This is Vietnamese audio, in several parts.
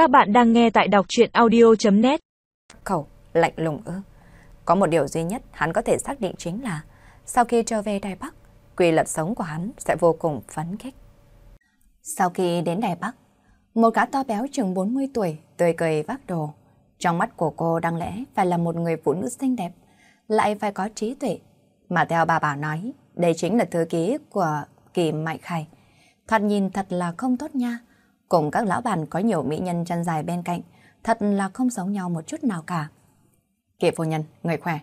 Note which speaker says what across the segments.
Speaker 1: Các bạn đang nghe tại đọc chuyện audio.net
Speaker 2: Khẩu, lạnh lùng ư. Có một điều duy nhất hắn có thể xác định chính là sau khi trở về Đài Bắc, quy luật sống của hắn sẽ vô cùng phấn khích. Sau khi đến Đài Bắc, một gã to béo chừng 40 tuổi, tươi cười vác đồ. Trong mắt của cô đáng lẽ phải là một người phụ nữ xinh đẹp, lại phải có trí tuệ. Mà theo bà bảo nói, đây chính là thư ký của Kỳ Mạnh Khải. Thoạt nhìn thật là không tốt nha. Cùng các lão bàn có nhiều mỹ nhân chân dài bên cạnh, thật là không giống nhau một chút nào cả. Kỵ phu nhân, người khỏe,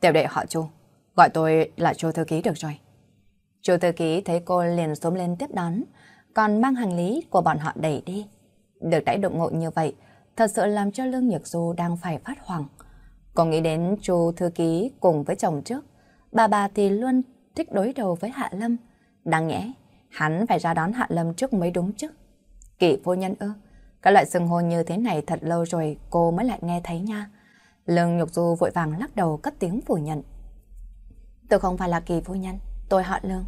Speaker 2: tiểu đệ họ Chu, gọi tôi là Chu thư ký được rồi. Chu thư ký thấy cô liền xuống lên tiếp đón, còn mang hành lý của bọn họ đẩy đi. Được đãi động ngộ như vậy, thật sự làm cho Lương Nhược Du đang phải phát hoảng. còn nghĩ đến Chu thư ký cùng với chồng trước, bà bà thì luôn thích đối đầu với Hạ Lâm. Đáng nhẽ, hắn phải ra đón Hạ Lâm trước mới đúng chứ. Kỵ vô nhân ư, các loại sừng hô như thế này thật lâu rồi cô mới lại nghe thấy nha. Lương Nhục Du vội vàng lắc đầu cất tiếng phủ nhận. Tôi không phải là kỳ phu nhân, tôi họ Lương.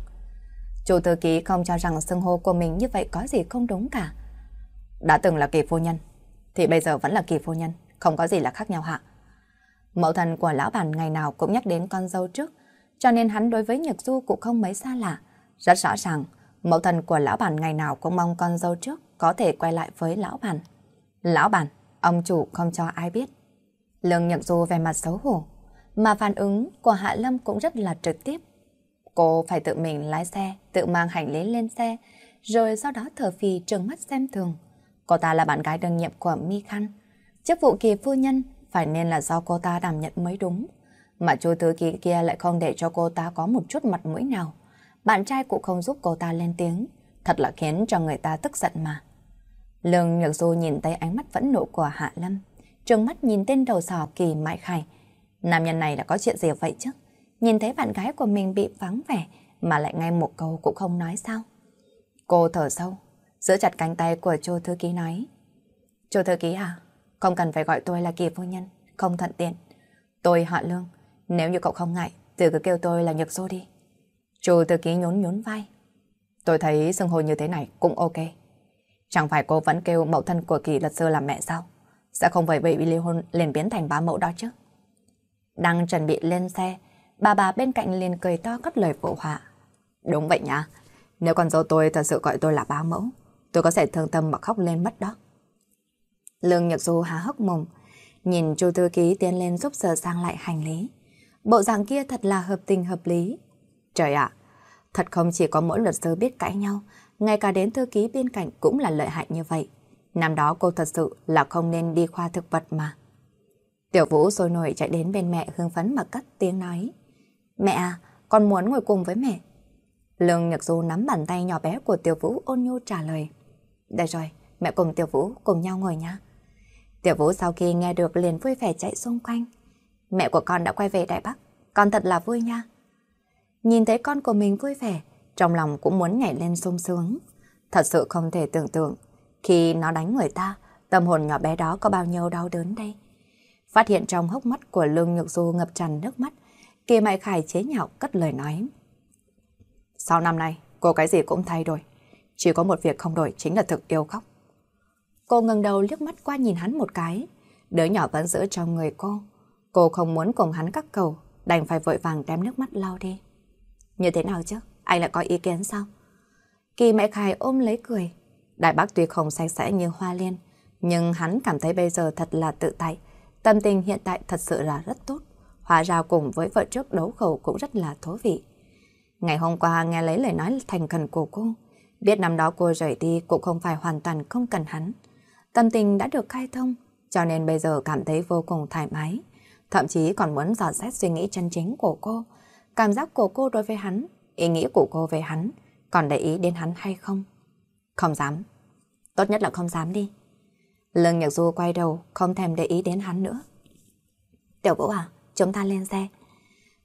Speaker 2: Chủ thư ký không cho rằng xưng hô của mình như vậy có gì không đúng cả. Đã từng là kỳ phu nhân, thì bây giờ vẫn là kỳ phu nhân, không có gì là khác nhau hạ. Mẫu thần của lão bản ngày nào cũng nhắc đến con dâu trước, cho nên hắn đối với Nhật Du cũng không mấy xa lạ. Rất rõ ràng, mẫu thân của lão bản ngày nào cũng mong con dâu trước có thể quay lại với lão bản. Lão bản, ông chủ không cho ai biết. Lương Nhật Du về mặt xấu hổ, mà phản ứng của Hạ Lâm cũng rất là trực tiếp. Cô phải tự mình lái xe, tự mang hành lý lên xe, rồi sau đó thở phì trừng mắt xem thường. Cô ta là bạn gái đương nhiệm của Mi Khăn. Chức vụ kỳ phu nhân phải nên là do cô ta đảm nhận mới đúng. Mà chú thư ký kia lại không để cho cô ta có một chút mặt mũi nào. Bạn trai cũng không giúp cô ta lên tiếng. Thật là khiến cho người ta tức giận mà. Lương Nhược Du nhìn thấy ánh mắt phẫn nộ của Hạ Lâm. Trừng mắt nhìn tên đầu sò kỳ mại khải. Nam nhân này là có chuyện gì vậy chứ? Nhìn thấy bạn gái của mình bị vắng vẻ mà lại ngay một câu cũng không nói sao? Cô thở sâu, giữ chặt cánh tay của Chu thư ký nói. Chu thư ký à, không cần phải gọi tôi là kỳ phu nhân, không thuận tiện. Tôi hạ Lương, nếu như cậu không ngại, từ cứ kêu tôi là Nhược Du đi. Chu thư ký nhún nhún vai. Tôi thấy xưng hô như thế này cũng ok. Chẳng phải cô vẫn kêu mẫu thân của kỳ luật sư là mẹ sao? Sẽ không phải bị ly hôn liền biến thành bá mẫu đó chứ? Đang chuẩn bị lên xe, bà bà bên cạnh liền cười to cất lời phụ họa. Đúng vậy nhá, nếu con dâu tôi thật sự gọi tôi là bá mẫu, tôi có thể thương tâm mà khóc lên mất đó. Lương Nhật Du há hốc mồm, nhìn chu thư ký tiến lên giúp sờ sang lại hành lý. Bộ dạng kia thật là hợp tình hợp lý. Trời ạ, thật không chỉ có mỗi luật sư biết cãi nhau, ngay cả đến thư ký bên cạnh cũng là lợi hại như vậy. Năm đó cô thật sự là không nên đi khoa thực vật mà. Tiểu Vũ sôi nổi chạy đến bên mẹ hương phấn mà cất tiếng nói. Mẹ à, con muốn ngồi cùng với mẹ. Lương Nhật Du nắm bàn tay nhỏ bé của Tiểu Vũ ôn nhu trả lời. Đây rồi, mẹ cùng Tiểu Vũ cùng nhau ngồi nha. Tiểu Vũ sau khi nghe được liền vui vẻ chạy xung quanh. Mẹ của con đã quay về Đại Bắc, con thật là vui nha. Nhìn thấy con của mình vui vẻ, trong lòng cũng muốn nhảy lên sung sướng. Thật sự không thể tưởng tượng, khi nó đánh người ta, tâm hồn nhỏ bé đó có bao nhiêu đau đớn đây. Phát hiện trong hốc mắt của Lương Nhược Du ngập tràn nước mắt, Kỳ Mại Khải chế nhạo cất lời nói. Sau năm nay, cô cái gì cũng thay đổi. Chỉ có một việc không đổi chính là thực yêu khóc. Cô ngẩng đầu liếc mắt qua nhìn hắn một cái. Đứa nhỏ vẫn giữ trong người cô. Cô không muốn cùng hắn cắt cầu, đành phải vội vàng đem nước mắt lau đi. Như thế nào chứ? Anh lại có ý kiến sao? Kỳ mẹ Khải ôm lấy cười. Đại bác tuy không sạch sẽ như hoa liên, nhưng hắn cảm thấy bây giờ thật là tự tại. Tâm tình hiện tại thật sự là rất tốt. Hóa ra cùng với vợ trước đấu khẩu cũng rất là thú vị. Ngày hôm qua nghe lấy lời nói thành cần của cô, biết năm đó cô rời đi cũng không phải hoàn toàn không cần hắn. Tâm tình đã được khai thông, cho nên bây giờ cảm thấy vô cùng thoải mái. Thậm chí còn muốn dò xét suy nghĩ chân chính của cô, cảm giác của cô đối với hắn, ý nghĩa của cô về hắn, còn để ý đến hắn hay không? Không dám. Tốt nhất là không dám đi. Lương Nhật Du quay đầu, không thèm để ý đến hắn nữa. Tiểu Vũ à, chúng ta lên xe.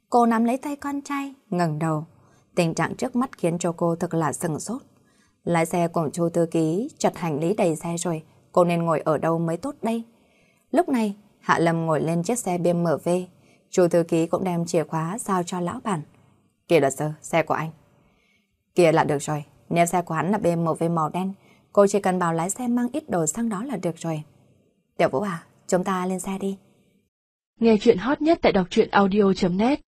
Speaker 2: Cô nắm lấy tay con trai, ngẩng đầu. Tình trạng trước mắt khiến cho cô thật là sừng sốt. Lái xe cùng chu thư ký chật hành lý đầy xe rồi, cô nên ngồi ở đâu mới tốt đây? Lúc này, Hạ Lâm ngồi lên chiếc xe BMW. Chu thư ký cũng đem chìa khóa giao cho lão bản. Kìa là sơ, xe của anh. Kìa là được rồi, nếu xe của hắn là BMW màu đen, Cô chỉ cần bảo lái xe mang ít đồ sang đó là được rồi. Tiểu Vũ à, chúng ta lên xe đi.
Speaker 1: Nghe chuyện hot nhất tại đọc truyện audio.net